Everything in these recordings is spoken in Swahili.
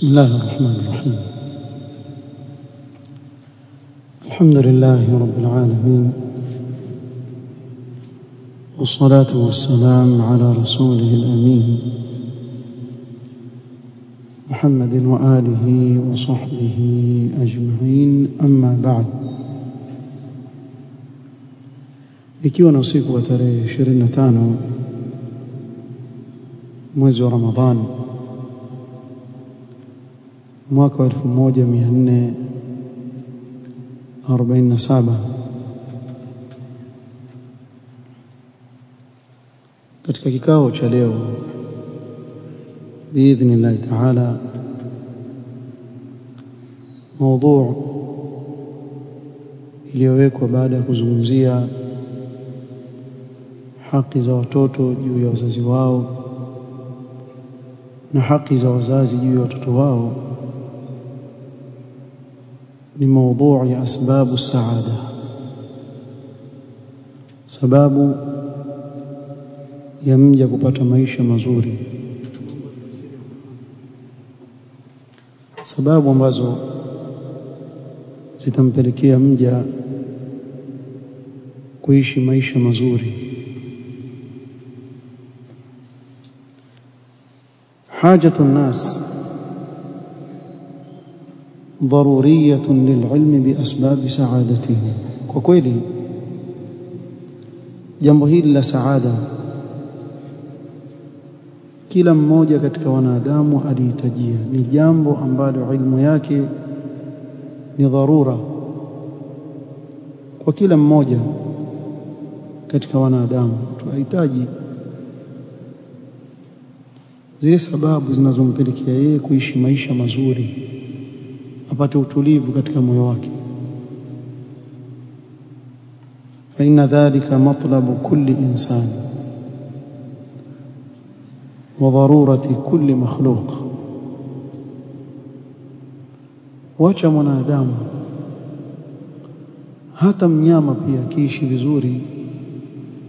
بسم الله الرحمن الرحيم. الحمد لله رب العالمين. والصلاة والسلام على رسوله الأمين. محمد وآله وصحبه أجمعين. أما بعد. Ikiwa na usiku wa tarehe 25 mwezi wa Ramadhani mwaka wa 1447 katika kikao cha leo biidhnillahi taala موضوع iliyowekwa baada ya kuzungumzia haki za watoto juu ya wazazi wao na haki za wazazi juu ya watoto wao ni موضوع ya asbabu saada sababu ya mja kupata maisha mazuri sababu ambazo zitampelekea mja kuishi maisha mazuri حاجة الناس ضرورية للعلم بأسباب سعادتهم وكويلي jambo hili la saada kila mmoja katika wanadamu alihitajia ni jambo ambalo ilmu yake ni dharura kwa kila mmoja katika wanadamu tunahitaji zile sababu zinazompelekea yeye kuishi maisha mazuri apate utulivu katika moyo wake. Faina dhalika matlabu kulli insani wa dharurati kulli makhluq. Wacha mwanadamu hata mnyama pia akiishi vizuri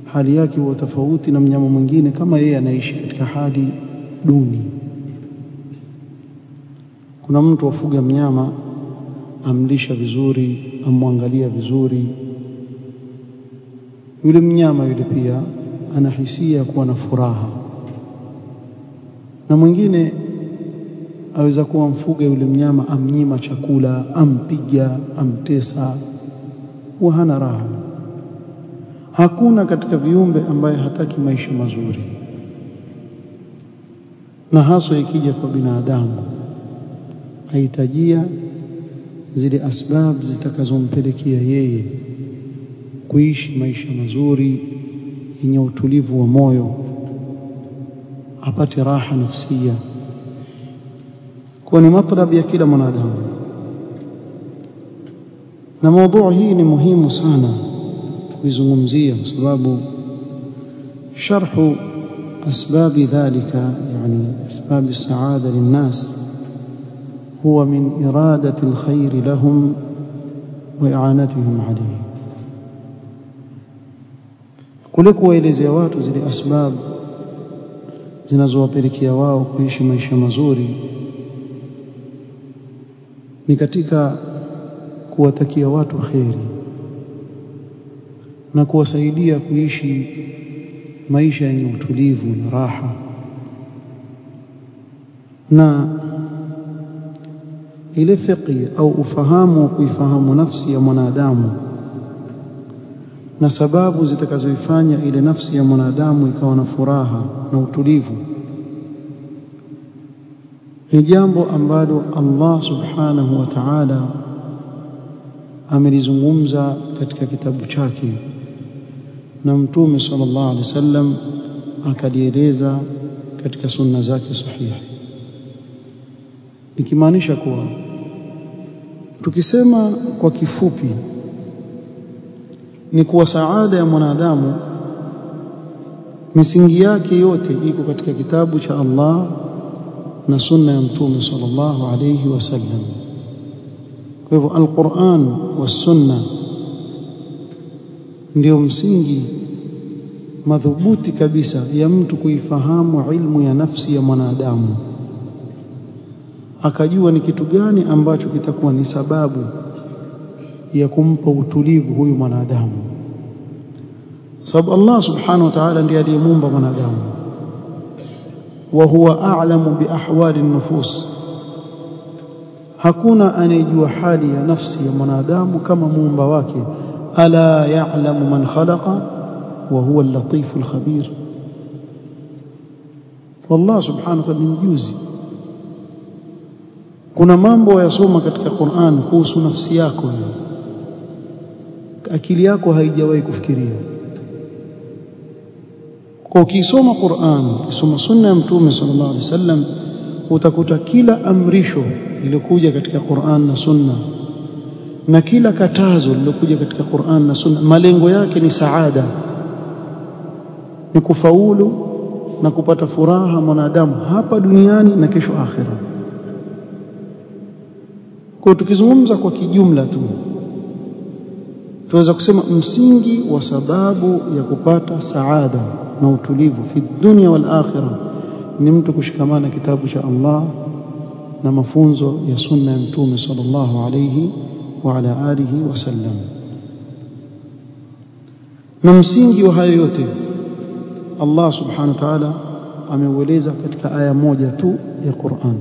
hali yake huwa tofauti na mnyama mwingine kama yeye anaishi katika hali duni. Kuna mtu afuga mnyama amlisha vizuri amwangalia vizuri. Yule mnyama yule pia anahisia kuwa na furaha. Na mwingine aweza kuwa mfuga yule mnyama amnyima chakula ampiga amtesa huwa hana raha. Hakuna katika viumbe ambaye hataki maisha mazuri. Na haswa ikija kwa binadamu ahitajia zile asbab zitakazompelekea yeye kuishi maisha mazuri yenye utulivu wa moyo, apate raha nafsia, kuwa ni matlab ya kila mwanadamu. Na mada hii ni muhimu sana kuizungumzia, kwa sababu sharhu asbabi dhalika, yani asbabi saada linnas هو من إرادة الخير لهم وإعانتهم عليه kule kuwaelezea watu zile asbab zinazowapelekea wao kuishi maisha mazuri ni katika kuwatakia watu kheri na kuwasaidia kuishi maisha yenye utulivu na raha na ile fiqhi au ufahamu wa kuifahamu nafsi ya mwanadamu. Na sababu zitakazoifanya ile nafsi ya mwanadamu ikawa na furaha na utulivu. Ni jambo ambalo Allah subhanahu wa ta'ala amelizungumza katika kitabu chake. Na mtume sallallahu alaihi wasallam akalieleza katika sunna zake sahihi nikimaanisha kuwa tukisema kwa kifupi ni kuwa saada ya mwanadamu misingi yake yote iko katika kitabu cha Allah na sunna ya mtume sallallahu alayhi wasallam kwa hivyo alquran wa sunna ndio msingi madhubuti kabisa ya mtu kuifahamu ilmu ya nafsi ya mwanadamu akajua ni kitu gani ambacho kitakuwa ni sababu ya kumpa utulivu huyu mwanadamu sababu Allah subhanahu wa ta'ala ndiye aliyemuumba mwanadamu wa huwa a'lamu bi ahwali an-nufus hakuna anayejua hali ya nafsi ya mwanadamu kama muumba wake ala ya'lamu man khalaqa wa huwa al-latif al-khabir subhanahu wa ta'ala ni mjuzi kuna mambo yasoma katika Qur'an kuhusu nafsi yako hiyo. Akili yako haijawahi kufikiria kwa ukisoma Qur'an ukisoma sunna ya mtume sallallahu alaihi wasallam utakuta kila amrisho lilokuja katika Qur'an na sunna na kila katazo lilokuja katika Qur'an na sunna malengo yake ni saada. Ni kufaulu na kupata furaha mwanadamu hapa duniani na kesho akhira kwa tukizungumza kwa kijumla tu tunaweza kusema msingi wa sababu ya kupata saada na utulivu fi dunya wal akhirah ni mtu kushikamana kitabu cha Allah na mafunzo ya sunna ya mtume sallallahu alayhi wa ala alihi wasallam na msingi wa hayo yote Allah subhanahu wa ta'ala ameueleza katika aya moja tu ya Qur'an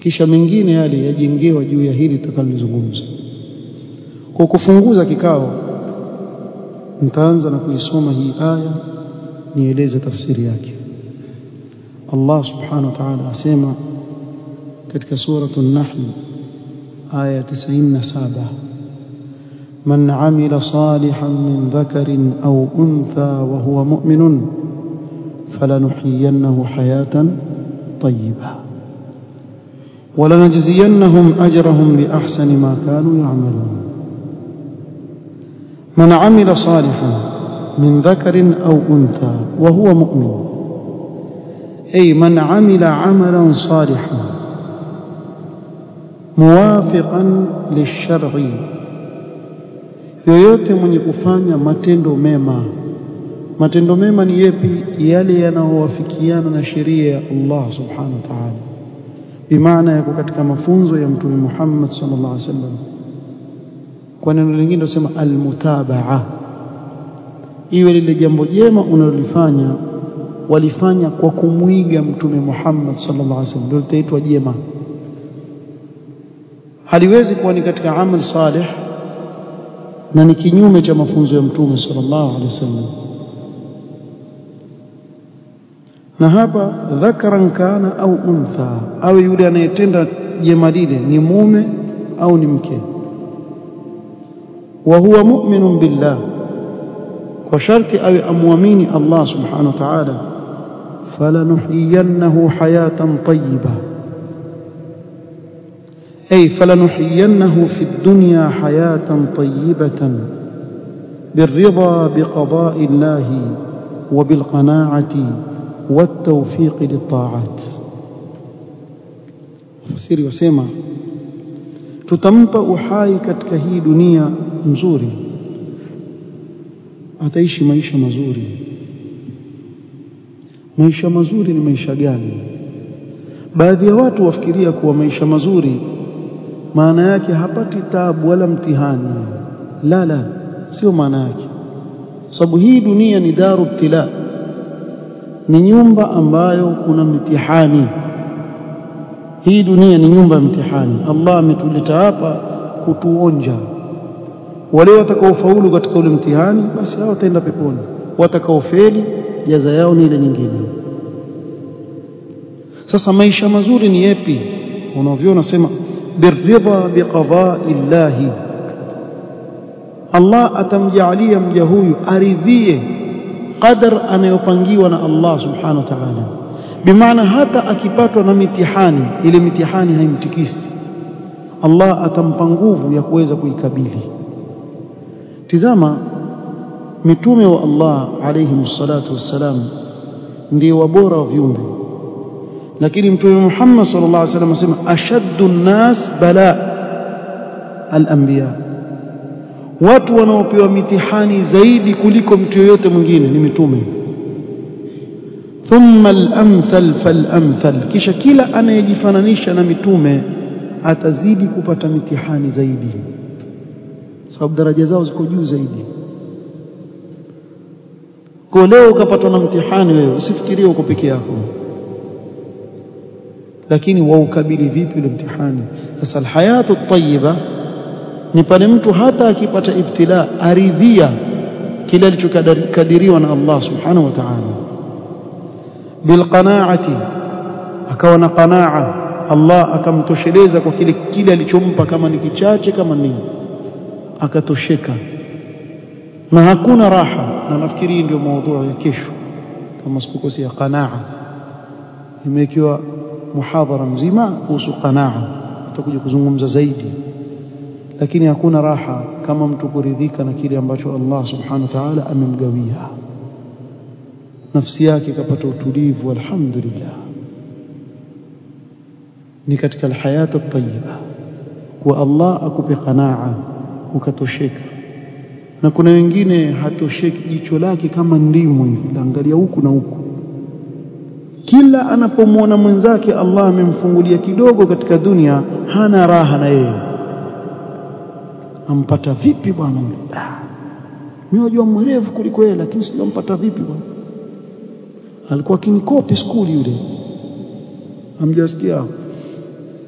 kisha mengine yale yajengewa juu ya hili tutakalozungumza kwa kufunguza kikao nitaanza na kuisoma hii aya nieleze tafsiri yake Allah subhanahu wa ta'ala asema katika suratul nahl aya 97 من عمل صالحا من ذكر أو أنثى وهو مؤمن فلنحيينه حياة طيبة ولنجزينهم أجرهم بأحسن ما كانوا يعملون من عمل صالحا من ذكر أو أنثى وهو مؤمن أي من عمل عملا صالحا موافقا للشرع yoyote mwenye kufanya matendo mema matendo mema ni yepi yale yanayowafikiana na sheria ya Allah subhanahu wa ta'ala bimaana yako katika mafunzo ya mtume Muhammad sallallahu alaihi wasallam. Kwa neno lingine tunasema almutabaa. Iwe lile jambo jema unalolifanya walifanya kwa kumwiga mtume Muhammad sallallahu alaihi wasallam. Ndio litaitwa jema. Haliwezi kuwa ni katika amal salih na ni kinyume cha mafunzo ya mtume sallallahu alaihi wasallam na hapa dhakaran kana au untha au yule anayetenda jema lile ni mume au ni mke wa huwa mu'minun billah kwa sharti awe amwamini Allah subhanahu wa ta'ala falanuhyiyannahu hayatan tayyibah أي فلنحيينه في الدنيا حياة طيبة بالرضا بقضاء الله وبالقناعة والتوفيق للطاعات fasiri wasema tutampa uhai katika hii dunia nzuri ataishi maisha mazuri maisha mazuri ni maisha gani baadhi ya watu wafikiria kuwa maisha mazuri maana yake hapati tabu wala mtihani la la sio maana yake sababu hii dunia ni daru ibtila ni nyumba ambayo kuna mtihani hii dunia ni nyumba ya mtihani Allah ametuleta hapa kutuonja. Wale watakaofaulu katika ule mtihani basi hao wataenda peponi. Watakaofeli jaza yao ni ile nyingine. Sasa maisha mazuri ni yapi? Unavyoona unasema birridha biqada'i llahi Allah atamjaalia mja huyu aridhie qadar anayopangiwa na Allah subhanahu wa ta'ala bimaana hata akipatwa na mitihani ile mitihani haimtikisi Allah atampa nguvu ya kuweza kuikabili tizama mitume wa Allah alayhi salatu wassalam ndio wabora wa viumbe lakini mtume Muhammad sallallahu alaihi wasallam asema ashaddu nnas bala al-anbiya watu wanaopewa mitihani zaidi kuliko mtu yoyote mwingine ni mitume. Thumma al-amthal fal-amthal. Kisha kila anayejifananisha na mitume atazidi kupata mitihani zaidi. Sababu daraja zao ziko juu zaidi. Kwa leo ukapatwa na mtihani wewe usifikirie uko peke yako. Lakini waukabili vipi ule mtihani? Sasa alhayatu tayyiba ni pale mtu hata akipata ibtila aridhia kile alichokadiriwa na Allah subhanahu wa ta'ala. Bilqanaati akawa na qanaa. Allah akamtosheleza kwa kile kile alichompa kama ni kichache kama nini akatosheka. Na hakuna raha. Na nafikiri ndio maudhui ya kesho. Kama sikukosea qanaa. Imewekewa muhadhara mzima kuhusu qanaa. Tutakuja kuzungumza zaidi lakini hakuna raha kama mtu kuridhika na kile ambacho Allah subhanahu wa ta'ala amemgawia. Nafsi yake ikapata utulivu alhamdulillah. Ni katika alhayatu at-tayyiba. Kwa Allah akupe qanaa ukatosheka. Na kuna wengine hatosheki jicho lake kama ndimu hivi. Laangalia huku na huku. Kila anapomwona mwenzake Allah amemfungulia kidogo katika dunia hana raha na yeye ampata vipi bwana? Yule mimi najua mwerevu kuliko yeye lakini sijampata vipi bwana? Alikuwa kinikopi skuli yule. Amjasikia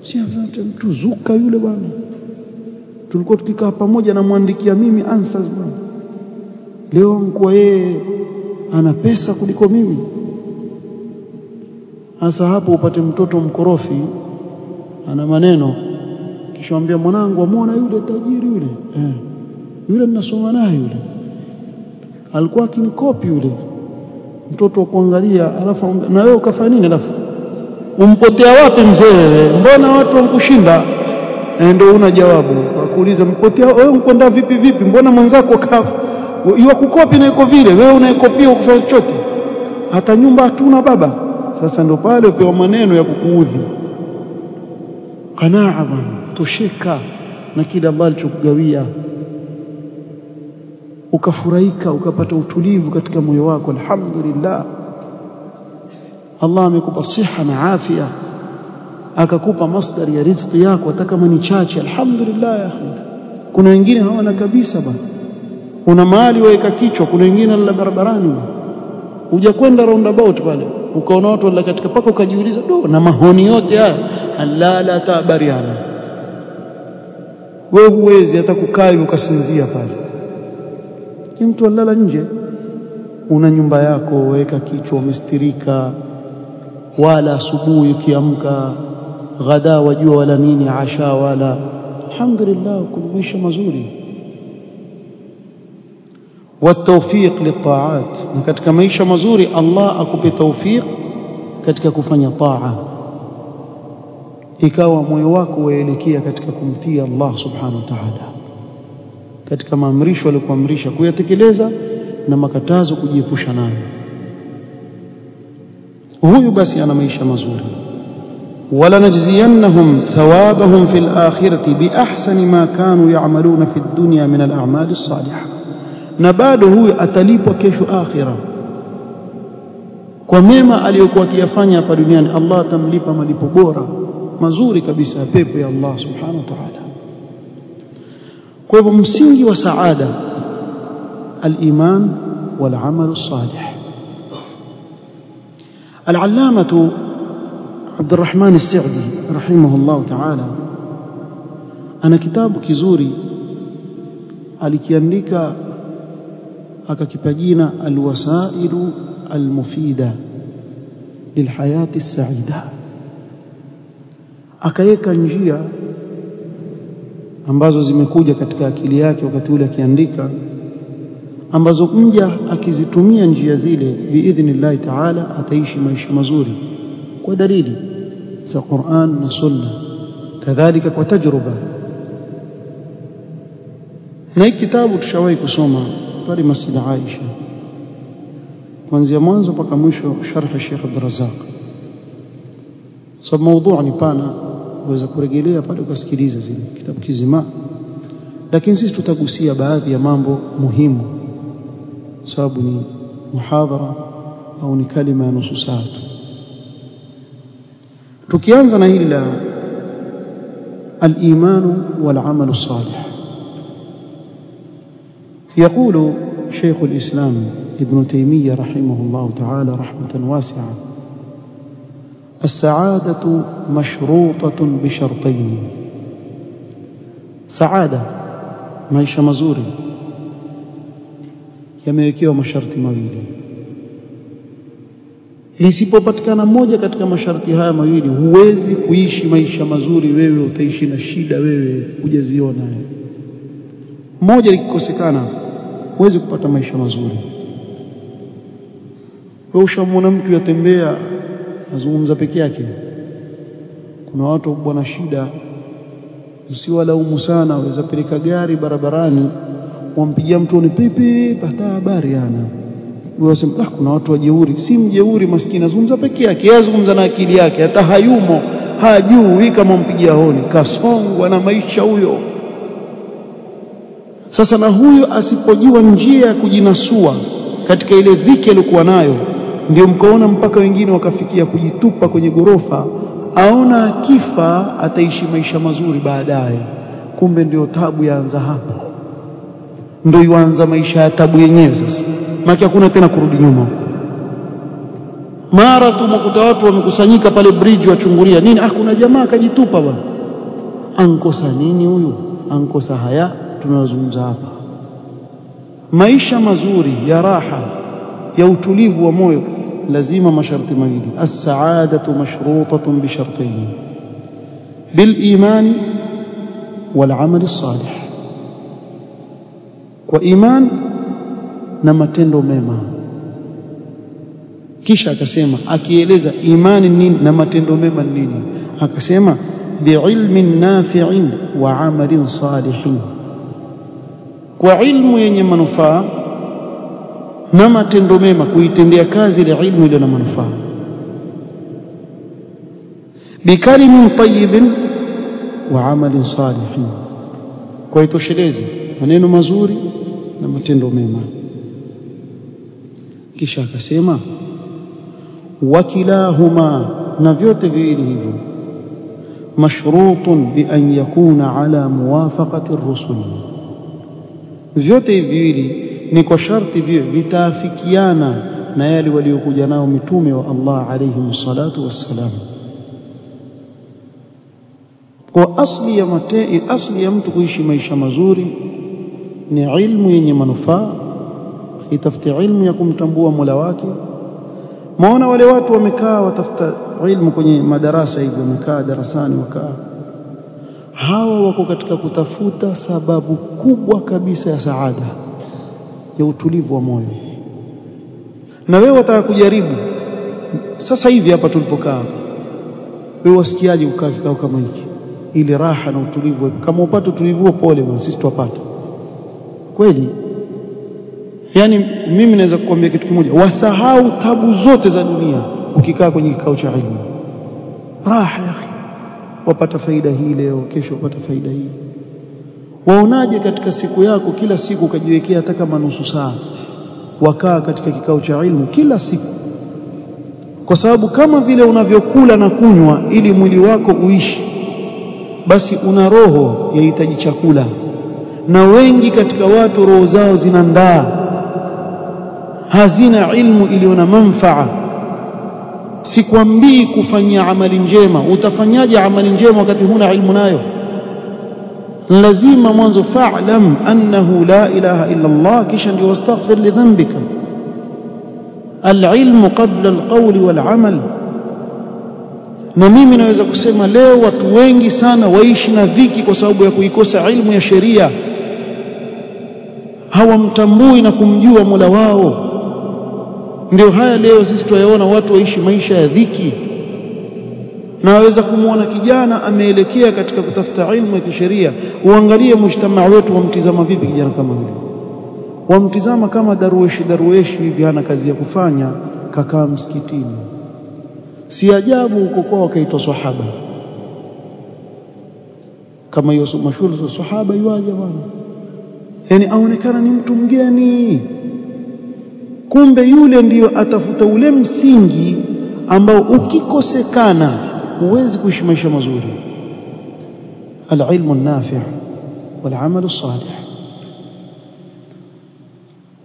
si mtu zuka yule bwana. Tulikuwa tukikaa pamoja na mwandikia mimi answers bwana. Leo mkuwa yeye ana pesa kuliko mimi. Hasa hapo upate mtoto mkorofi ana maneno kisha mwanangu amwona yule tajiri yule. Eh. yule ninasoma naye yule. Alikuwa akinikopi yule mtoto kuangalia alafu na wewe ukafanya nini alafu? Umpotea wapi mzee? Mbona watu wankushinda e, ndio una jawabu. Wakuuliza mpotea wewe ukwenda vipi vipi? Mbona mwenzako kafa yua kukopi na iko vile. Wewe unaikopia ukifanya chochote. Hata nyumba hatuna baba. Sasa ndio pale upewa maneno ya kukuudhi. Qanaa bwana tosheka na kile ambacho alichokugawia ukafurahika ukapata utulivu katika moyo wako alhamdulillah. Allah amekupa siha na afya akakupa masdari ya riziki yako hata kama ni chache. Alhamdulillah ya akhi. Kuna wengine hawana kabisa bwana. Una mali waeka kichwa. Kuna wengine la barabarani uja kwenda roundabout pale ukaona watu wala katika paka ukajiuliza do na mahoni yote haya? Halala tabariana wewe huwezi hata kukaa hivi ukasinzia pale mtu alala nje una nyumba yako weka kichwa umestirika wala asubuhi ukiamka ghada wajua wala nini asha wala alhamdulillah kuna maisha mazuri والتوفيق للطاعات na katika maisha mazuri Allah akupe tawfik katika kufanya taa ikawa moyo wako waelekea katika kumtia Allah subhanahu wa ta'ala. Katika maamrisho aliyokuamrisha kuyatekeleza na makatazo kujiepusha nayo. Huyu basi ana maisha mazuri. Wala najziyannahum thawabahum fil akhirati biahsani ma kanu ya'maluna fi dunya min al a'mali salihah. Na bado huyu atalipwa kesho akhira. Kwa mema aliyokuwa akiyafanya hapa duniani Allah atamlipa malipo bora. Mazuri kabisa ya pepo ya Allah subhanahu wa ta'ala kwa hivyo msingi wa saada al-iman wal amal salih al-allamah عبد الرحمن السعدي رحمه الله تعالى ana kitabu kizuri alikiandika akakipa jina alwasailu almufida lilhayati as-sa'ida akaweka njia ambazo zimekuja katika akili yake wakati ule akiandika ambazo mja akizitumia njia zile biidhnillahi ta'ala ataishi maisha mazuri kwa dalili za Qur'an na Sunna. Kadhalika kwa tajruba. Na hiki kitabu tushawahi kusoma pale Masjid Aisha kuanzia mwanzo mpaka mwisho sharh Sheikh Abdurazzaq, sababu so, mada ni pana uweza kurejelea pale ukasikiliza zile kitabu kizima lakini sisi tutagusia baadhi ya mambo muhimu sababu ni muhadhara au ni kalima ya nusu saa tu tukianza na hili la الإيمان والعمل الصالح يقول شيخ الإسلام ابن تيمية رحمه الله تعالى رحمة واسعة السعادة مشروطة بشرطين سعادة maisha mazuri yamewekewa masharti mawili lisipopatikana moja katika masharti haya mawili huwezi kuishi maisha mazuri wewe utaishi na shida wewe hujaziona moja likikosekana huwezi kupata maisha mazuri wewe ushamwona mtu yatembea azungumza peke yake. Kuna watu bwana shida. Usiwalaumu sana waweza peleka gari barabarani wampigia mtu ni pipi pata habari ana wasema ah kuna watu wajeuri si mjeuri maskini nazungumza peke yake. Yeye azungumza na akili yake hata hayumo hajui kama mpigia honi. Kasongwa na maisha huyo. Sasa na huyo asipojua njia ya kujinasua katika ile dhiki aliyokuwa nayo ndio mkaona mpaka wengine wakafikia kujitupa kwenye gorofa aona akifa ataishi maisha mazuri baadaye. Kumbe ndio tabu yaanza hapa, ndio yuanza maisha ya tabu yenyewe sasa. Maana hakuna tena kurudi nyuma. Mara tu mkuta watu wamekusanyika pale bridge wachungulia nini? Ah kuna jamaa akajitupa bwana. Ankosa nini huyu? Ankosa haya tunazungumza hapa. Maisha mazuri ya raha ya utulivu wa moyo لزيمة مشرط مجيد السعادة مشروطة بشرطين. بالإيمان والعمل الصالح. وإيمان نمتندو ميما. كيشا كسيما أكي إليزا إيمان النين نمتندو ميما النين أكسيما بعلم نافع وعمل صالح. وعلم ينمنفا وعلم ينمنفا na matendo mema kuitendea kazi ile ilmu ile na manufaa. Bikalimin tayyibin wa amalin salihin. Kwa itoshelezi maneno mazuri na matendo mema. Kisha akasema wakilahuma na vyote viwili hivyo mashrutun bi an yakuna ala muwafaqati ar-rusul. Vyote hivi viwili ni kwa sharti vile vitaafikiana na yale waliokuja nao mitume wa Allah alayhi salatu wassalam. Kwa asli ya mate, asli ya mtu kuishi maisha mazuri ni ilmu yenye manufaa itafuti ilmu ya kumtambua Mola wake. Maona wale watu wamekaa watafuta ilmu kwenye madarasa hivi wamekaa darasani wakaa. Hawa wako katika kutafuta sababu kubwa kabisa ya saada ya utulivu wa moyo. Na wewe wataka kujaribu. Sasa hivi hapa tulipokaa wewe wasikiaje ukaa kikao kama hiki? Ili raha na utulivu. Kama upate utulivu huo pole bwana sisi tupate kweli? Yani mimi naweza kukuambia kitu kimoja. Wasahau tabu zote za dunia ukikaa kwenye kikao cha ilmu. Raha ya wapata faida hii leo kesho wapata faida hii waonaje katika siku yako kila siku ukajiwekea hata kama nusu saa wakaa katika kikao cha ilmu kila siku? Kwa sababu kama vile unavyokula na kunywa ili mwili wako uishi basi una roho yahitaji chakula. Na wengi katika watu roho zao zina ndaa. Hazina ilmu iliyo na manfaa. Sikwambii kufanyia amali njema. Utafanyaje amali njema wakati huna ilmu nayo لزيما منذ فاعلم أنه لا إله إلا الله كيشا يستغفر لذنبك. العلم قبل القول والعمل. نميمي نويزا كسيما ليه وطوينجي سانا ويشنا ذيكي كسابو يكو يكوسا علم يا شريا هوا متنبوين كمجوا ملواو. ndio haya leo sisi tuwayaona watu waishi maisha ya na waweza kumwona kijana ameelekea katika kutafuta ilmu ya kisheria. Uangalie mshtama wetu wamtizama vipi kijana kama huyo wamtizama kama darueshi darueshi hivi hana kazi ya kufanya kakaa msikitini. Si ajabu huko kwao wakaitwa sahaba. Kama hiyo mashhuri sahaba yuaje bwana? Yani aonekana ni mtu mgeni. Kumbe yule ndiyo atafuta ule msingi ambao ukikosekana huwezi kuishi maisha mazuri alilmu nafi' والعمل الصالح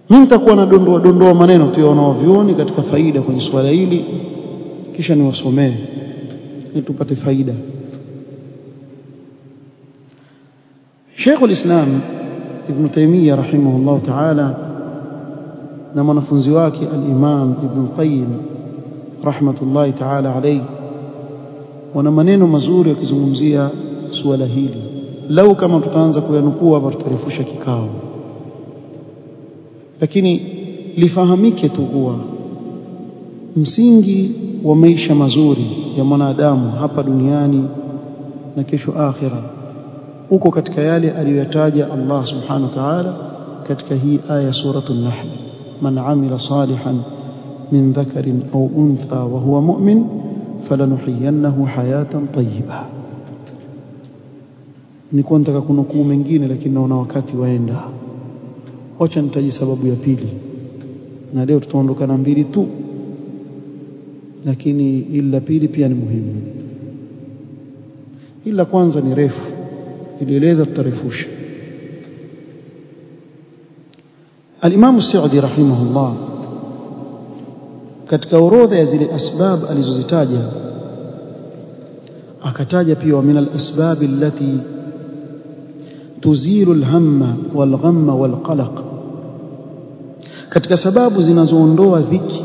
mimi nitakuwa na dondoa dondoa maneno tu ya wanaovyuoni katika faida kwenye swala hili kisha niwasomee ili tupate faida Sheikh al-Islam Ibn Taymiyyah rahimahullah ta'ala na mwanafunzi wake al-Imam Ibn Qayyim rahmatullahi ta'ala alayhi wana maneno mazuri yakizungumzia suala hili. Lau kama tutaanza kuyanukua hapa tutarefusha kikao. Lakini lifahamike tu kuwa msingi wa maisha mazuri ya mwanadamu hapa duniani na kesho akhira uko katika yale aliyoyataja Allah subhanahu wa ta'ala katika hii aya suratu an-nahl. Man amila salihan min dhakarin au untha wa huwa mu'min falanuhiyannahu hayatan tayyibah nilikuwa nataka kunukuu mengine lakini naona wakati waenda. Wacha nitaji sababu ya pili. Na leo tutaondoka na mbili tu. Lakini ila pili pia ni muhimu. Ila kwanza ni refu. Ilieleza tutarefusha. Al-Imam Sa'di rahimahullah katika orodha ya zile asbab alizozitaja akataja pia min al-asbab allati wal-ghamma wal-qalaq katika sababu zinazoondoa dhiki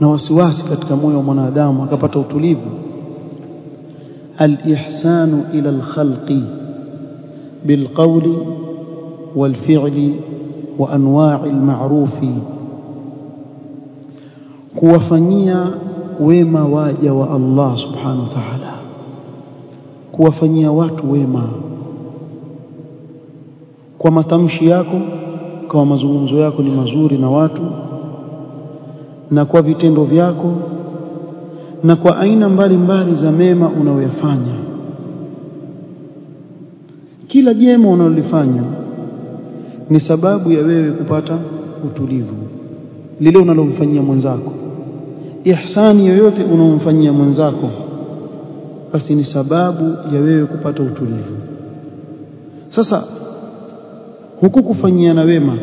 na wasiwasi katika moyo wa mwanadamu akapata utulivu al-ihsanu ila al-khalqi bilqawli wal-fi'li wa anwa'i al-ma'rufi kuwafanyia wema waja wa Allah subhanahu wa ta'ala. Kuwafanyia watu wema. Kwa matamshi yako kwa mazungumzo yako ni mazuri na watu na kwa vitendo vyako na kwa aina mbalimbali za mema unaoyafanya kila jema unalolifanya ni sababu ya wewe kupata utulivu. Lile unalomfanyia mwenzako ihsani yoyote unaomfanyia mwenzako basi ni sababu ya wewe kupata utulivu. Sasa huku kufanyiana wema.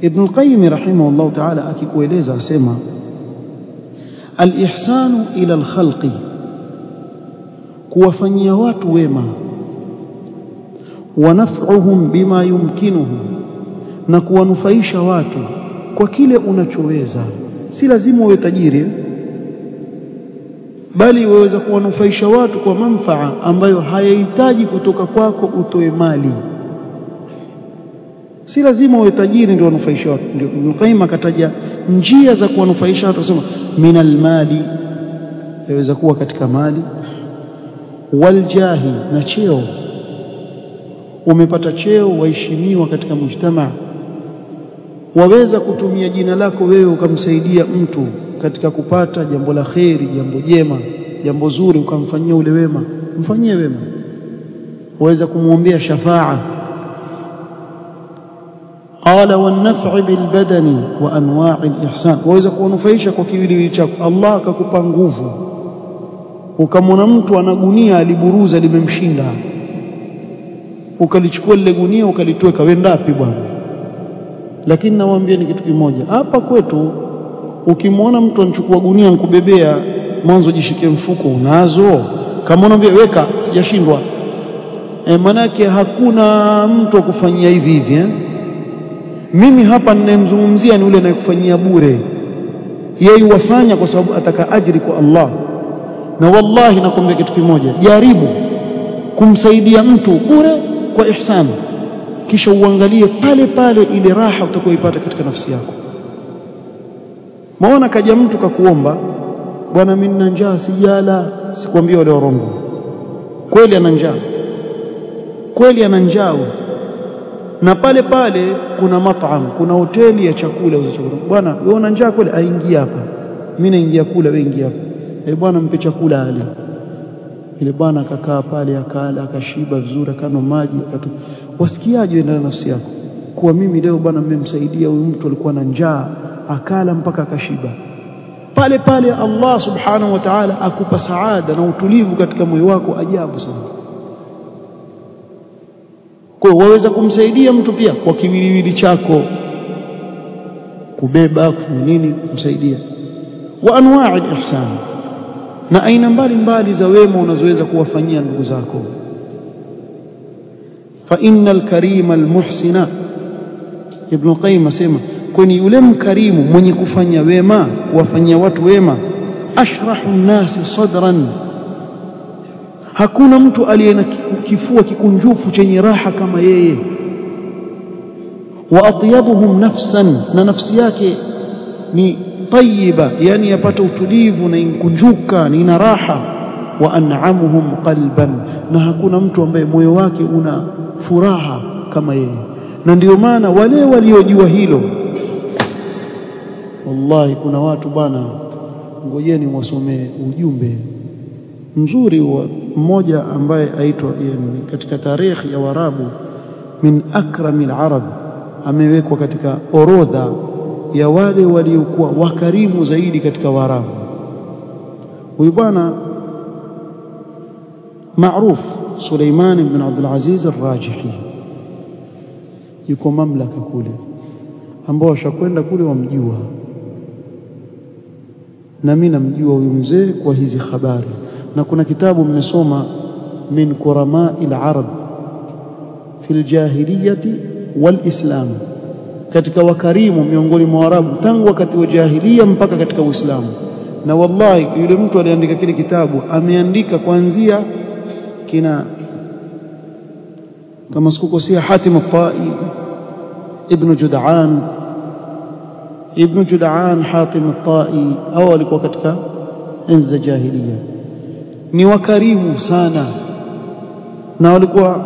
Ibn al-Qayyim rahimahullah ta'ala akikueleza asema al-ihsanu ila al-khalqi kuwafanyia watu wema. Wa naf'uhum bima yumkinuhum na kuwanufaisha watu kwa kile unachoweza si lazima uwe tajiri bali waweza kuwanufaisha watu kwa manfaa ambayo hayahitaji kutoka kwako utoe mali. Si lazima uwe tajiri ndio wanufaisha watu. Ndio Ibn akataja njia za kuwanufaisha watu asema minal mali yaweza kuwa katika mali. Waljahi na cheo. Umepata cheo waheshimiwa katika mujtamaa waweza kutumia jina lako wewe ukamsaidia mtu katika kupata jambo la kheri jambo jema jambo zuri ukamfanyia ule wema. Mfanyie wema. Waweza kumwombea shafaa. Qala wan naf'u bil-badani wa anwa'i al-ihsan waweza kuwanufaisha kwa kiwiliwili chako. Allah akakupa nguvu. Ukamwona mtu anagunia aliburuza limemshinda. Ukalichukua lile gunia ukalitweka wendapi bwana lakini nawaambia ni kitu kimoja. Hapa kwetu ukimwona mtu anachukua gunia nkubebea mwanzo jishike mfuko unazo? Kama unaambia weka sijashindwa. E, manake hakuna mtu akufanyia hivi hivi eh? mimi hapa ninayemzungumzia ni ule anayekufanyia bure. Yeye wafanya kwa sababu ataka ajiri kwa Allah. Na wallahi nakwambia kitu kimoja jaribu kumsaidia mtu bure kwa ihsani kisha uangalie pale pale ile raha utakayoipata katika nafsi yako. Maona kaja mtu kakuomba bwana mimi nina njaa sijala. Sikwambia wale warongo. Kweli ana njaa. Kweli ana njaa na pale pale kuna matam kuna hoteli ya chakula uzichukua. bwana wewe una njaa kweli? Aingia hapa. Mimi naingia kula wewe ingia hapa. Eh bwana mpe chakula ale ile bwana akakaa pale akala akashiba vizuri akanwa maji akatu wasikiaje ndani nafsi yako? Kuwa mimi leo bwana mmemsaidia huyu mtu alikuwa na njaa akala mpaka akashiba. Pale pale Allah subhanahu wa ta'ala akupa saada na utulivu katika moyo wako ajabu sana. Kwa waweza kumsaidia mtu pia kwa kiwiliwili chako. Kubeba kufanya nini? Kumsaidia. Wa anwa'i al-ihsan na aina mbalimbali za wema unazoweza kuwafanyia ndugu zako. Fa innal karima almuhsina ibn qayyim asema kwani yule mkarimu mwenye kufanya wema kuwafanyia watu wema ashrahu nnasi sadran. Hakuna mtu aliye na kifua kikunjufu chenye raha kama yeye. Wa atyabuhum nafsan na nafsi yake ni tayyiba yani yapata utulivu na inkunjuka ni ina raha. Wa an'amuhum qalban na hakuna mtu ambaye moyo wake una furaha kama yeye. Na ndio maana wale waliojua hilo wallahi kuna watu bwana ngojeni wasomee ujumbe mzuri wa mmoja ambaye aitwa katika tarehe ya Warabu min akramil arab amewekwa katika orodha ya wale waliokuwa wakarimu zaidi katika Waarabu huyu bwana maarufu Suleiman ibn Abdul Aziz al-Rajihi yuko mamlaka kule ambao washakwenda kule wamjua na mimi namjua huyu mzee kwa hizi habari na kuna kitabu mmesoma min kuramai al-arab fi al-jahiliyati wal-islam katika wakarimu miongoni mwa Waarabu tangu wakati wa jahiliya mpaka katika Uislamu. Na wallahi yule mtu aliandika kile kitabu ameandika kuanzia kina kama sikukosea Hatim al-Tai ibn Judaan ibn Jud'an Hatim al-Tai au alikuwa katika enzi za jahiliya ni wakarimu sana. Na walikuwa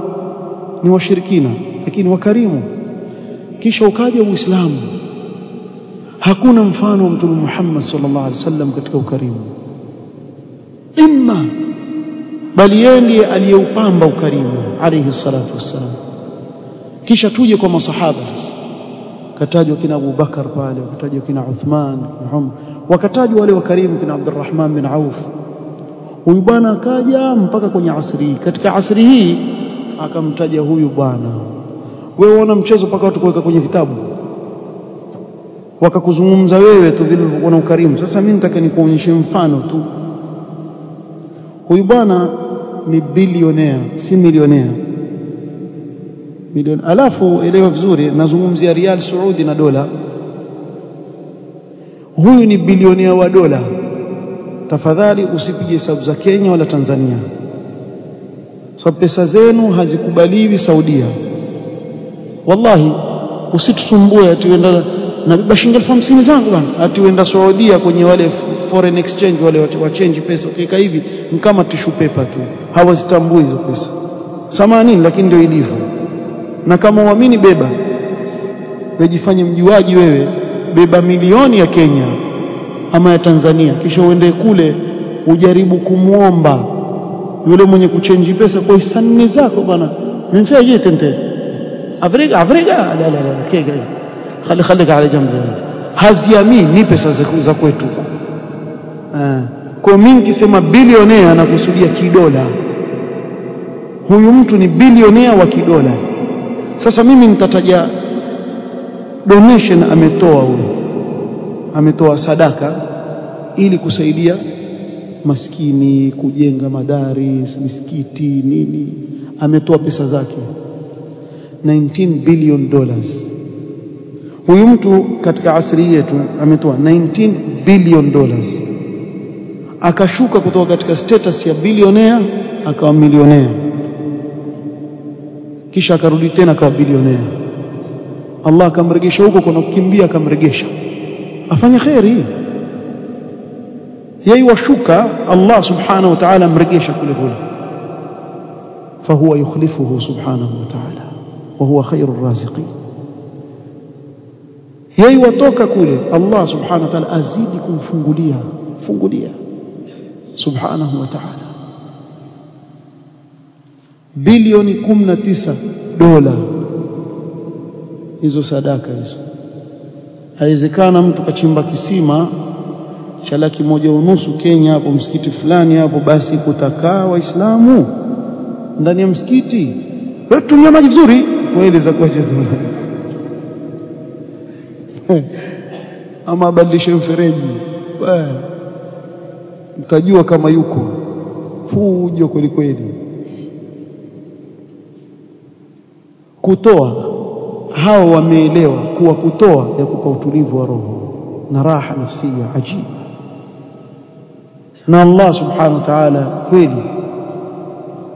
ni washirikina lakini wakarimu kisha ukaja uislamu. Hakuna mfano wa mtume Muhammad sallallahu alaihi wasallam katika ukarimu. Imma bali yeye ndiye aliyeupamba ukarimu alayhi salatu wassalam. Kisha tuje kwa masahaba. Katajwa kina Abu Bakar pale wakatajwa kina Uthman kina Umar wakatajwa wale wakarimu kina Abdurrahman bin Auf. Huyu bwana akaja mpaka kwenye asri katika asri hii akamtaja huyu bwana wewe unaona mchezo mpaka watu kuweka kwenye vitabu. Wakakuzungumza wewe tu vile ulivyokuwa na ukarimu. Sasa mimi nataka nikuonyeshe mfano tu. Huyu bwana ni bilionea si milionea milioni alafu elewa vizuri nazungumzia rial saudi na dola. Huyu ni bilionea wa dola. Tafadhali usipige hesabu za Kenya wala Tanzania. Sababu so, pesa zenu hazikubaliwi Saudia wallahi usitusumbue ati uenda na shilingi elfu hamsini zangu bwana ati uenda Saudia kwenye wale foreign exchange wale wa change pesa ukiweka hivi kama tishu pepa tu. Hawazitambui hizo pesa. Samanini lakini ndio ilivyo. Na kama uamini beba wejifanye mjuaji wewe beba milioni ya Kenya ama ya Tanzania. Kisha uende kule ujaribu kumwomba yule mwenye kuchenji pesa kwa hisani zako bwana mimfia je tente afrika afrika? La la la kega khali جنب ala jambo. Haziamini pesa za kwetu. Kwa mimi nikisema bilionea nakusudia kidola. Huyu mtu ni bilionea wa kidola. Sasa mimi nitataja donation ametoa huyu. Ametoa sadaka ili kusaidia maskini kujenga madaris misikiti nini. Ametoa pesa zake 19 billion dollars. Huyu mtu katika asri yetu ametoa 19 billion dollars. Akashuka kutoka katika status ya bilionea akawa milionea kisha akarudi tena akawa bilionea Allah akamregesha huko kuna kukimbia akamregesha. Afanye kheri. Yeye washuka Allah subhanahu wa ta'ala amregesha kule kule. Fahuwa yukhlifuhu subhanahu wa ta'ala. وهو خير الرازقين yeye watoka kule Allah subhanahu wa ta'ala azidi kumfungulia fungulia subhanahu wa ta'ala bilioni 19 dola hizo sadaka hizo haiwezekana mtu kachimba kisima cha laki moja unusu Kenya hapo msikiti fulani hapo basi kutakaa waislamu ndani ya msikiti tumia maji vizuri kweli za kwa ama abadilishe mfereji. Mtajua kama yuko. Fujo kweli kweli. Kutoa hao wameelewa kuwa kutoa ya kupa utulivu wa roho na raha nafsia ajibu. Na Allah subhanahu wa ta'ala kweli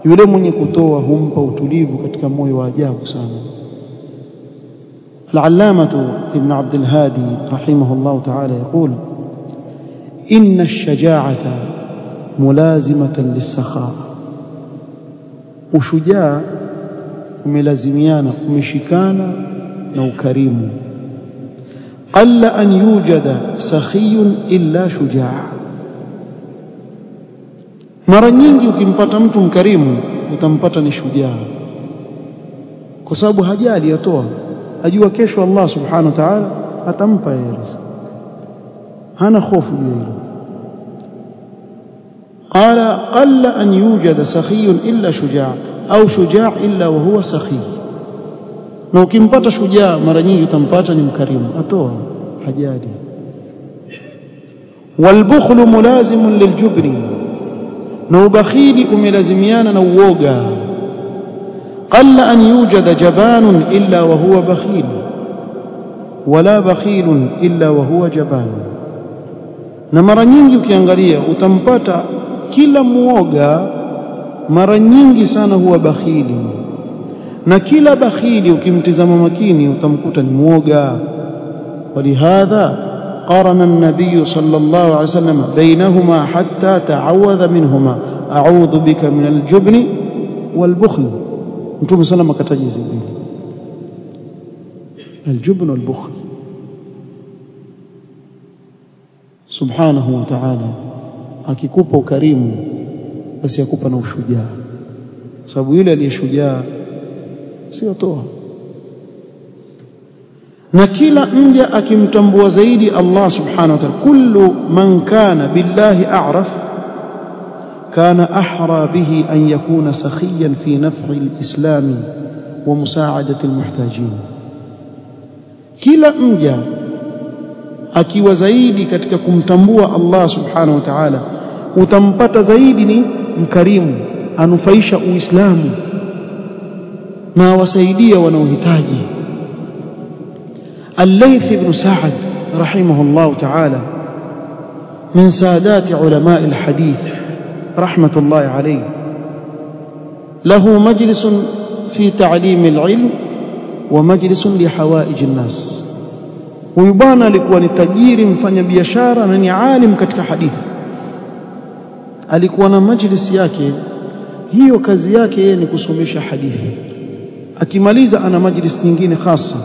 yule mwenye kutoa humpa utulivu katika moyo wa ajabu sana العلامة ابن عبد الهادي رحمه الله تعالى يقول إن الشجاعة ملازمة للسخاء وشجاع umelazimiana umeshikana na ukarimu qalla an yujada sakhiyun illa shujaa mara nyingi ukimpata mtu mkarimu utampata ni shujaa kwa sababu hajali atoa ajua kesho Allah subhanahu wa ta'ala atampa yeye hana hofu juu hilo قال قل أن يوجد سخي إلا شجاع shujaa illa wa huwa sakhi na ukimpata shujaa mara nyingi utampata ni mkarimu atoa hajali walbukhlu mulazimun liljubri na ubakhili umelazimiana na uoga. Qalla an yujada jabanun illa wa huwa bakhil wala bakhilun illa wa huwa jaban. Na mara nyingi ukiangalia utampata kila muoga mara nyingi sana huwa bakhili. Na kila bakhili ukimtizama makini utamkuta ni muoga walihadha قارن النبي صلى الله عليه وسلم بينهما حتى تعوذ منهما. أعوذ بك من الجبن والبخل. متوم صلى الله الجبن والبخل. سبحانه وتعالى akikupa ukarimu basi akupa na ushujaa. Sababu yule aliyeshujaa sio toa. Na kila mja akimtambua zaidi Allah subhanahu wa ta'ala kullu man kana billahi a'raf kana ahra bihi an yakuna sakhiyan fi naf'i al-islam wa musa'adati al-muhtajin kila mja akiwa zaidi katika kumtambua Allah subhanahu wa ta'ala utampata zaidi ni mkarimu anufaisha uislamu na wasaidia wanaohitaji الليث بن سعد رحمه الله تعالى من سادات علماء الحديث رحمة الله عليه. له مجلس في تعليم العلم ومجلس لحوائج الناس. ويبانا لكواني تجير فاني بيشارة من عالم كتك حديث. alikuwa na majlisi yake hiyo kazi yake yeye ni kusomesha hadithi akimaliza ana majlisi nyingine hasa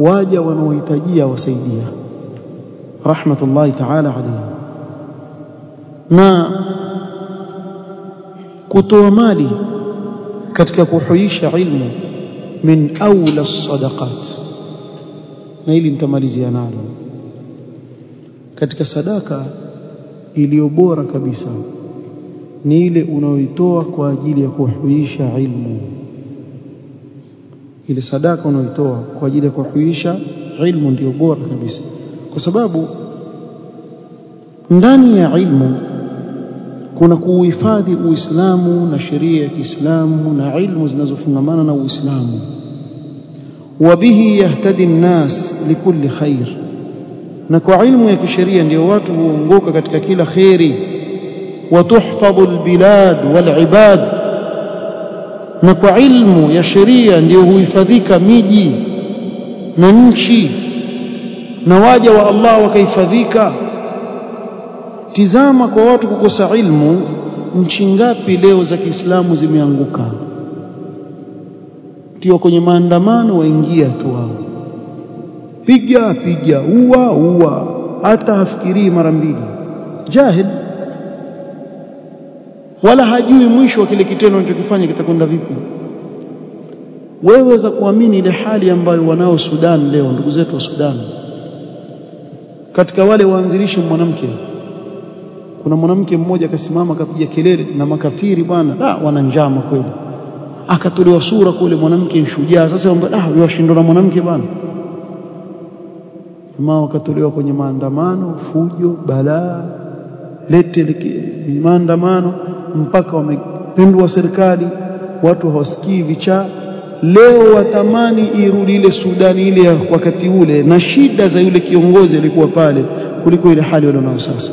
waja wanaohitajia wasaidia. Rahmatullahi ta'ala alayhi. Na kutoa mali katika kuhuisha ilmu min aula sadaqat. Na hili nitamalizia nalo. Katika sadaka iliyo bora kabisa ni ile unaoitoa kwa ajili ya kuhuisha ilmu ile sadaka unaoitoa kwa ajili ya kuhuisha ilmu ndiyo bora kabisa. Kwa sababu ndani ya ilmu kuna kuuhifadhi Uislamu na sheria ya Kiislamu na ilmu zinazofungamana na Uislamu. Wabihi yahtadi nnas likulli khair. Na kwa ilmu ya kisheria ndio watu huongoka katika kila kheri. Watuhfadhu lbilad walibad na kwa ilmu ya sheria ndio huhifadhika miji na nchi na waja wa Allah wakahifadhika. Tizama kwa watu kukosa ilmu nchi ngapi leo za Kiislamu zimeanguka? Tiwa kwenye maandamano waingia tu wao piga piga ua ua. Hata hafikirii mara mbili. Jahil wala hajui mwisho wa kile kitendo anachokifanya kitakwenda vipi. Wewe za kuamini ile hali ambayo wanao Sudan leo ndugu zetu wa Sudan. Katika wale waanzilishi mwanamke kuna mwanamke mmoja akasimama akapiga kelele na makafiri bwana da wana njama kweli. Akatolewa sura kule mwanamke shujaa. Sasa ah washindwa na mwanamke bwana. Jamaa wakatolewa kwenye maandamano fujo balaa lete maandamano mpaka wamependwa serikali watu hawasikii vichaa. Leo watamani irudi ile Sudani ile wakati ule na shida za yule kiongozi alikuwa pale kuliko ile hali walionao sasa.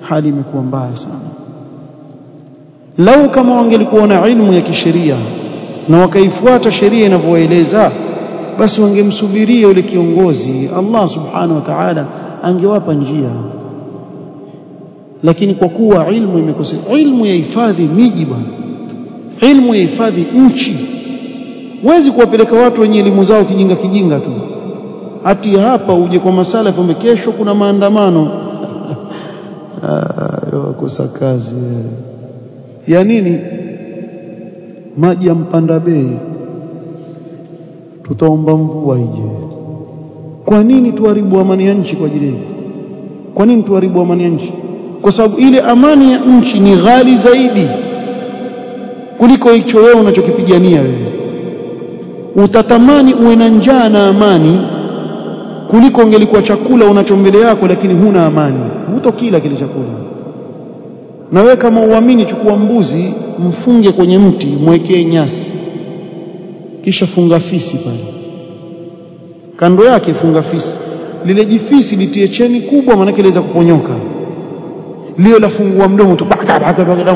Hali imekuwa mbaya sana. Lau kama wangelikuwa na ilmu ya kisheria na wakaifuata sheria inavyoeleza basi wangemsubiria yule kiongozi. Allah subhanahu wa ta'ala angewapa njia lakini kwa kuwa ilmu imekosa ilmu ya hifadhi miji bwana ilmu ya hifadhi nchi huwezi kuwapeleka watu wenye elimu zao kijinga kijinga tu. Hati hapa uje kwa masala kwamba kesho kuna maandamano. Wakosa kazi ya nini? Maji ya mpanda bei. Tutaomba mvua ije. Kwa nini tuharibu amani ya nchi kwa ajili kwa nini tuharibu amani ya nchi kwa sababu ile amani ya nchi ni ghali zaidi kuliko hicho wewe unachokipigania wewe. Utatamani uwe na njaa na amani kuliko ungelikuwa chakula unacho mbele yako lakini huna amani. Hutokila kile chakula. Na wewe kama uamini chukua mbuzi mfunge kwenye mti mwekee nyasi. Kisha funga fisi pale. Kando yake funga fisi. Lile jifisi litie cheni kubwa maana liweza kuponyoka lio lafungua mdomo tu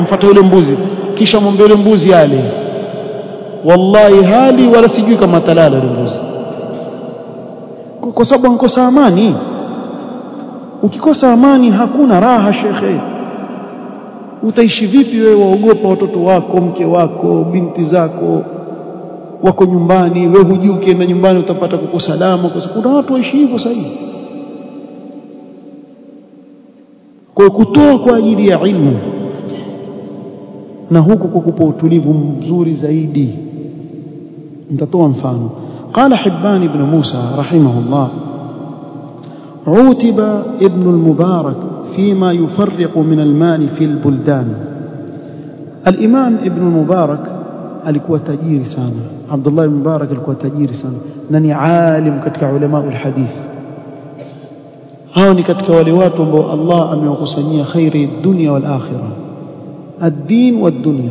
mfuata yule mbuzi. Kisha mwambie yule mbuzi ale wallahi hali wala sijui kama talala yule mbuzi. Kwa sababu ankosa amani. Ukikosa amani hakuna raha shekhe. Utaishi vipi wewe waogopa watoto wako mke wako binti zako? Wako nyumbani wewe hujui ukienda nyumbani utapata kukosa damu kwa sababu kuna watu waishi hivyo sasa kwa kutoa kwa ajili ya ilmu na huku kukupa utulivu mzuri zaidi nitatoa mfano قال حبان بن موسى رحمه الله عوتب ابن المبارك فيما يفرق من المال في البلدان الإمام ابن المبارك alikuwa tajiri sana Abdullah ibn Mubarak alikuwa tajiri sana na ni alim katika ulama alhadith hao ni katika wale watu ambao Allah amewakusanyia khairi dunia wal akhirah ad-din wad dunya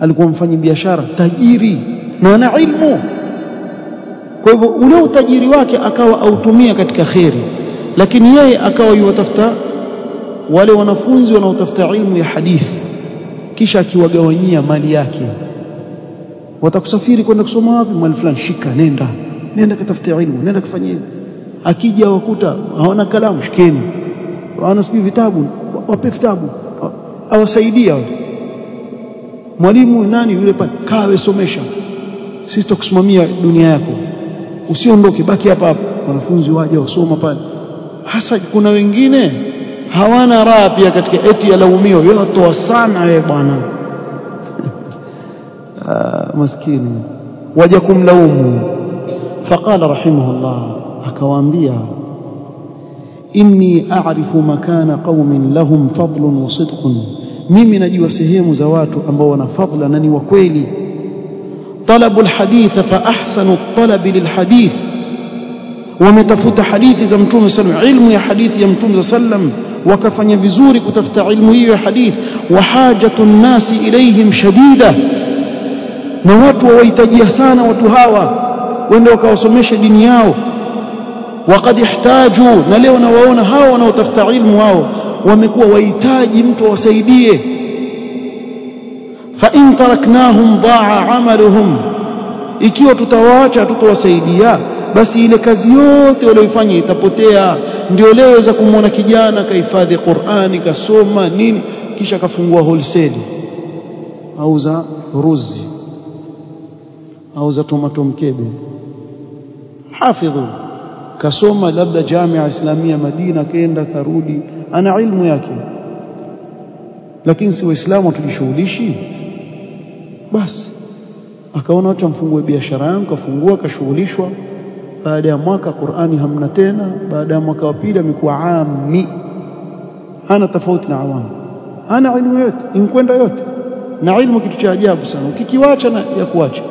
alikuwa mfanyi biashara tajiri na ana ilmu kwa hivyo ule utajiri wake akawa autumia katika khairi lakini yeye akawa yuwatafuta wale wanafunzi wanaotafuta ilmu ya hadithi kisha akiwagawanyia mali yake watakusafiri kwenda kusoma wapi mali fulani shika nenda nenda katafuta ilmu nenda kufanya hivi akija wakuta hawana kalamu shikeni. Hawana sijui vitabu wape vitabu awasaidia mwalimu nani yule pale? Kawe somesha. Sisi tukusimamia dunia yako. Usiondoke baki hapa hapa. Wanafunzi waje wasoma pale. Hasa kuna wengine hawana raha pia katika eti ya laumio. Yeye anatoa sana yeye bwana. Maskini. Waje kumlaumu. Faqala rahimahullah akawaambia inni a'rifu makana qaumin lahum fadlun wa sidqun. Mimi najua sehemu za watu ambao wana fadla na ni wa kweli. Talabu alhadith fa ahsanu at-talab lilhadith wametafuta hadithi za mtume sallam ilmu ya hadithi ya mtume sallam wakafanya vizuri kutafuta ilmu hiyo ya hadith. Wa hajatu nasi ilayhim shadida. Na watu wawahitajia sana watu hawa wende wakawasomesha dini yao waqad ihtaju na leo nawaona hao wanaotafuta ilmu wao wamekuwa wahitaji mtu awasaidie. Fa in taraknahum dhaa amaluhum ikiwa tutawaacha tutawasaidia basi ile kazi yote walioifanya itapotea. Ndio leo weza kumwona kijana kahifadhi Qur'ani kasoma nini kisha kafungua wholesale. Auza ruzi auza tomato mkebe. Hafidhu kasoma labda jamia islamia Madina kaenda karudi ana ilmu yake. Lakini si waislamu tujishughulishi basi akaona watu wamfungue biashara yangu kafungua kashughulishwa baada ya mwaka Qur'ani hamna tena. Baada ya mwaka wa pili amekuwa ami hana tofauti na awamu hana ilmu yote inkwenda yote. Na ilmu kitu cha ajabu sana. Ukikiwacha na ya kuacha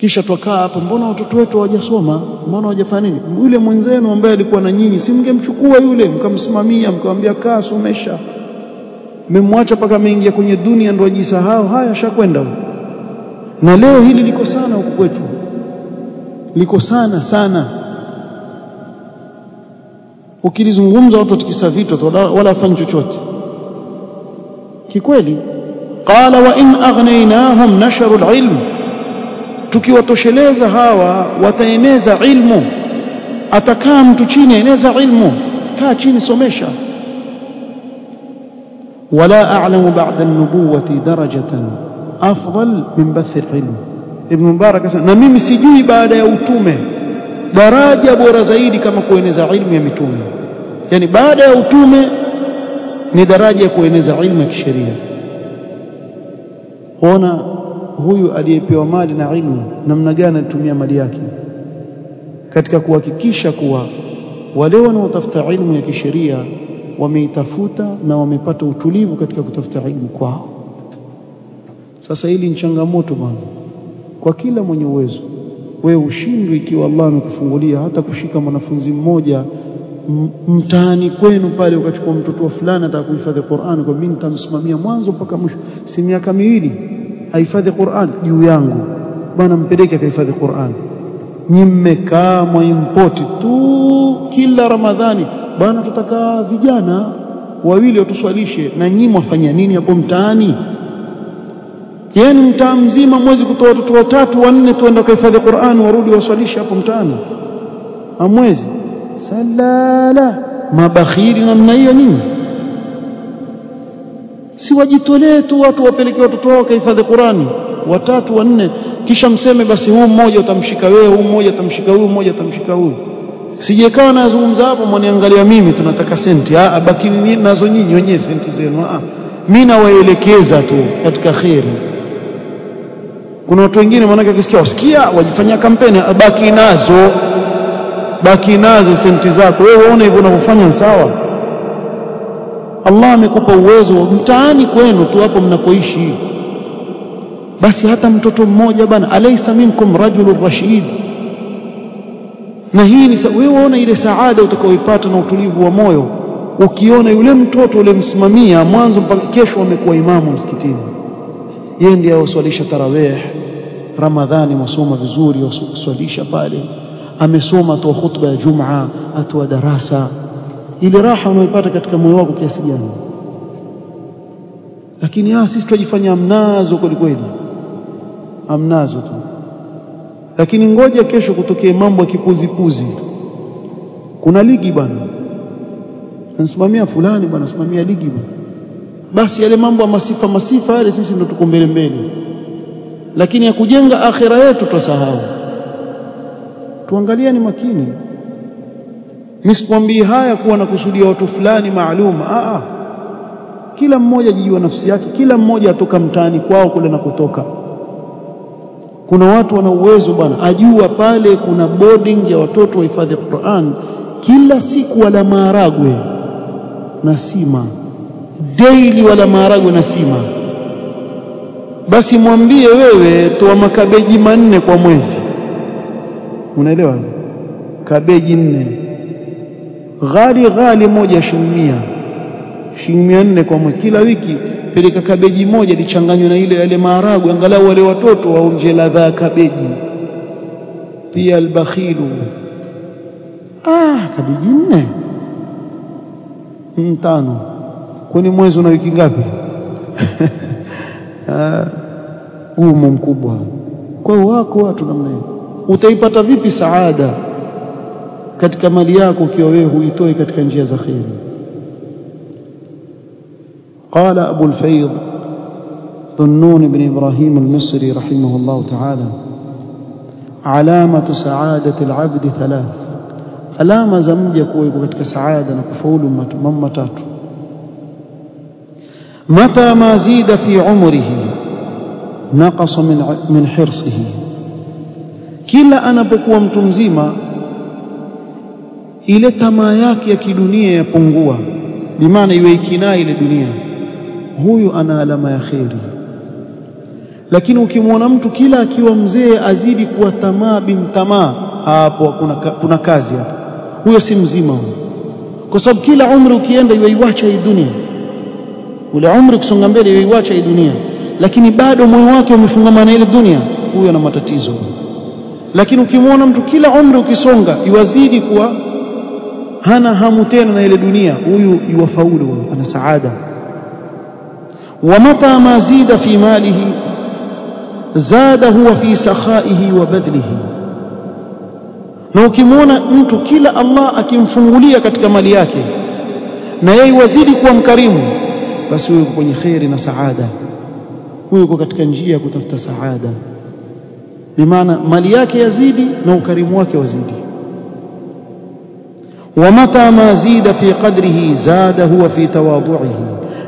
kisha twakaa hapo, mbona watoto wetu hawajasoma? Mbona hawajafanya nini? Yule mwenzenu ambaye alikuwa na nyinyi si mngemchukua yule? Mkamsimamia mkamwambia kaa somesha mmemwacha mpaka ameingia kwenye dunia ndo ajisahau haya shakwenda na leo hili liko sana huku kwetu. Liko sana sana. Ukilizungumza watu watikisa vitu wala wafanyi chochote. Kikweli qala wa in aghnaynahum nasharu alilm tukiwatosheleza hawa wataeneza ilmu atakaa mtu chini eneza ilmu kaa chini somesha ولا أعلم بعد النبوة درجة أفضل من بث العلم ابن مبارك na mimi sijui baada ya utume daraja bora zaidi kama kueneza ilmu ya mitume yani baada ya utume ni daraja ya kueneza ilmu ya kisheria ona huyu aliyepewa mali na ilmu namna gani anatumia mali yake? Katika kuhakikisha kuwa wale wanaotafuta ilmu ya kisheria wameitafuta na wamepata utulivu katika kutafuta ilmu kwao. Sasa hili ni changamoto bwana. Kwa kila mwenye uwezo wewe ushindwe ikiwa Allah amekufungulia hata kushika mwanafunzi mmoja mtaani kwenu pale ukachukua mtoto wa fulani ataka kuhifadhi Qur'an kwa mimi nitamsimamia mwanzo mpaka mwisho. Si miaka miwili ahifadhi Qur'an juu yangu. Bwana mpeleke akahifadhi Qur'an. Nyi mmekaa mwaimpoti tu kila Ramadhani. Bwana tutaka vijana wawili watuswalishe na nyinyi mwafanya nini hapo mtaani? Yaani mtaa mzima mwezi kutoa watoto watatu wanne tuende wakahifadhi Qur'an warudi waswalishe hapo mtaani. Amwezi salala. Mabakhiri namna hiyo nini si wajitolee tu watu wapeleke watoto wao kuhifadhi Qur'ani. Watatu wanne. Kisha mseme basi huu mmoja utamshika wewe huu mmoja utamshika huyu mmoja utamshika huyu. Sijekaa nazungumza hapo mwaniangalia mimi tunataka senti. Ah baki nazo nyinyi wenyewe senti zenu. Ah mimi nawaelekeza tu katika khairi kuna watu wengine maanake akisikia wasikia wajifanyia kampeni baki nazo. Baki nazo senti zako. Wewe uone hivyo unavyofanya sawa Allah amekupa uwezo mtaani kwenu tu hapo mnapoishi. Basi hata mtoto mmoja bana alaysa minkum rajulun rashid. Na hii ni wewe unaona ile saada utakaoipata na utulivu wa moyo ukiona yule mtoto ulemsimamia mwanzo mpaka kesho amekuwa imamu msikitini. Yeye ndiye aoswalisha tarawih ramadhani masoma vizuri waswalisha pale. Amesoma tu khutba ya jumaa atoa darasa ile raha unaoipata katika moyo wako kiasi gani? Lakini ah sisi tunajifanya amnazo kweli kweli. Amnazo tu. Lakini ngoja kesho kutokee mambo ya kipuzipuzi. Kuna ligi bwana. Nasimamia fulani bwana nasimamia ligi bwana. Basi yale mambo ya masifa masifa yale sisi ndio tuko mbele mbele. Lakini ya kujenga akhira yetu tusahau tuangalieni makini nisikwambii haya kuwa na kusudia watu fulani maalum ah a kila mmoja jijua nafsi yake kila mmoja atoka mtaani kwao kule na kutoka kuna watu wana uwezo bwana. Ajua pale kuna boarding ya watoto wahifadhi Qur'an kila siku wala maharagwe na sima. Daily wala maharagwe na sima. Basi mwambie wewe toa makabeji manne kwa mwezi. Unaelewa? Kabeji nne ghali ghali moja shilingi 100 shilingi mia nne kwa mwezi. Kila wiki peleka kabeji moja lichanganywe na ile yale maharagwe angalau wale watoto waonje ladha kabeji. Pia albakhilu. Ah kabeji nne. Mtano kwani mwezi una wiki ngapi? Gumu mkubwa. Kwa wako watu namna hiyo. Utaipata vipi saada katika mali yako ukiwa wewe huitoi katika njia za kheri. قال أبو الفيض ظنون بن إبراهيم المصري رحمه الله تعالى علامة سعادة العبد ثلاث علامة زمجة كويكو كتك سعادة نكفول ممتات متى ما زيد في عمره naqasa min min hirsihi. Kila anapokuwa mtu mzima ile tamaa yake ya kidunia yapungua. Bimaana iwe ikinaa ile dunia. Huyu ana alama ya kheri. Lakini ukimwona mtu kila akiwa mzee azidi kuwa tamaa bin tamaa hapo kuna, kuna kazi hapo huyo si mzima huyo. Kwa sababu kila umri ukienda iwaiwacha hii dunia. Ule umri kusonga mbele iwaiwacha hii dunia. Lakini bado moyo wake umefungamana ile dunia. Huyo ana matatizo. Lakini ukimwona mtu kila umri ukisonga iwazidi kuwa hana hamu tena na ile dunia huyu yuwafaulu ana saada ومتى ما زيد في ماله زاد هو في سخائه وبذله na ukimwona mtu kila Allah akimfungulia katika mali yake na yeye wazidi kuwa mkarimu basi huyo yuko kwenye kheri na saada huyo yuko katika njia ya kutafuta saada bimaana mali yake yazidi na ukarimu wake wazidi ومتى ما زيد في قدره زاد هو في تواضعه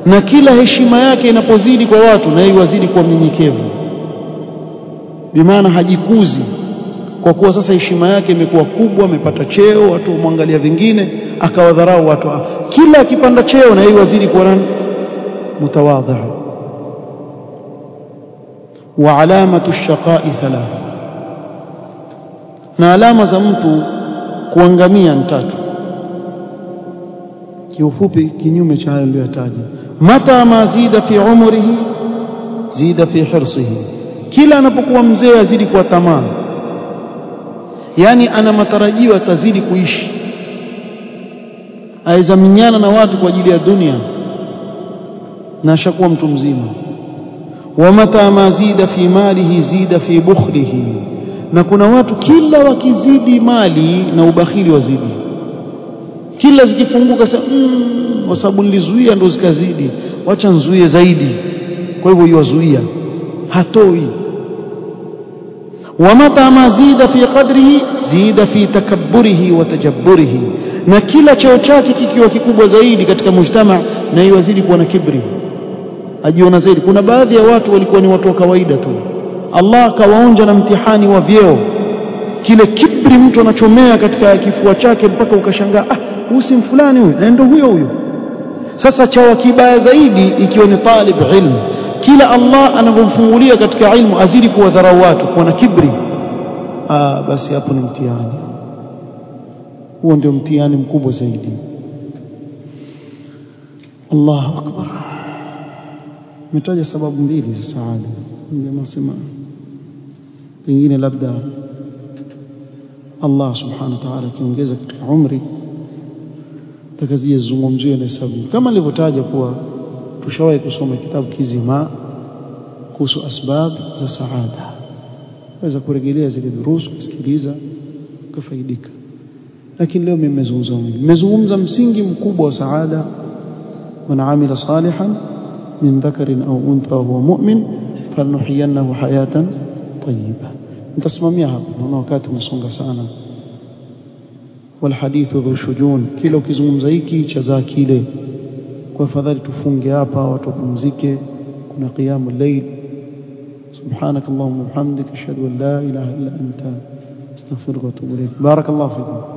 na kila heshima yake inapozidi kwa watu na yeye wazidi kuwa mnyenyekevu bimaana hajikuzi kwa kuwa sasa heshima yake imekuwa kubwa amepata cheo watu wamwangalia vingine akawadharau watu kila akipanda cheo na yeye wazidi kuwa nani mutawadhi wa alamatu shaqai thalath na alama za mtu kuangamia ni tatu kiufupi kinyume cha hayo aliyotaja mata ma zida fi umrihi zida fi hirsihi. Kila anapokuwa mzee azidi kuwa tamaa yani ana matarajio atazidi kuishi. Aizaminyana na watu kwa ajili ya dunia. Na ashakuwa mtu mzima. Wa mata ma zida fi malihi zida fi bukhlihi. Na kuna watu kila wakizidi mali na ubakhili wazidi kila zikifunguka sasa mm, kwa sababu nilizuia ndo zikazidi. Wacha nzuie zaidi. Kwa hivyo yozuia hatoi. Wamata ma zida fi qadrihi zida fi takabburihi wa tajabburihi. Na kila cheo chake kikiwa kikubwa zaidi katika mujtama na yozidi kuwa na kibri. Ajiona zaidi. Kuna baadhi ya watu walikuwa ni watu wa kawaida tu. Allah akawaonja na mtihani wa vyeo. Kile kibri mtu anachomea katika kifua chake mpaka ukashangaa ah si fulani huyu na ndio huyo huyo. Sasa chawa kibaya zaidi ikiwa ni talib ilmu kila Allah anapomfungulia katika ilmu azidi kuwadharau watu kuwa na kibri. Ah basi hapo ni mtihani. Huo ndio mtihani mkubwa zaidi. Allahu akbar. Nimetaja sababu mbili za saada. Jamaa pengine labda Allah subhanahu wa ta'ala akiongeza katika umri takazizungumziwe na hesabu kama nilivyotaja kuwa tushawahi kusoma kitabu kizima kuhusu asbab za saada. Waweza kuregelea zile durusu kusikiliza ukafaidika lakini leo mimi nimezungumza msingi mkubwa wa saada. Man amila salihan min dhakarin au untha huwa mu'min fanuhiyannahu hayatan tayyiba. Nitasimamia hapo naona wakati umesonga sana والحديث ذو شجون. كيلو كيزومزايكي تشزا كيلي. كفضل تفونجي آبا وتقمزيكي كنا قيام الليل. سبحانك اللهم وبحمدك أشهد أن لا إله إلا أنت. أستغفرك وأتوب إليك. بارك الله فيكم.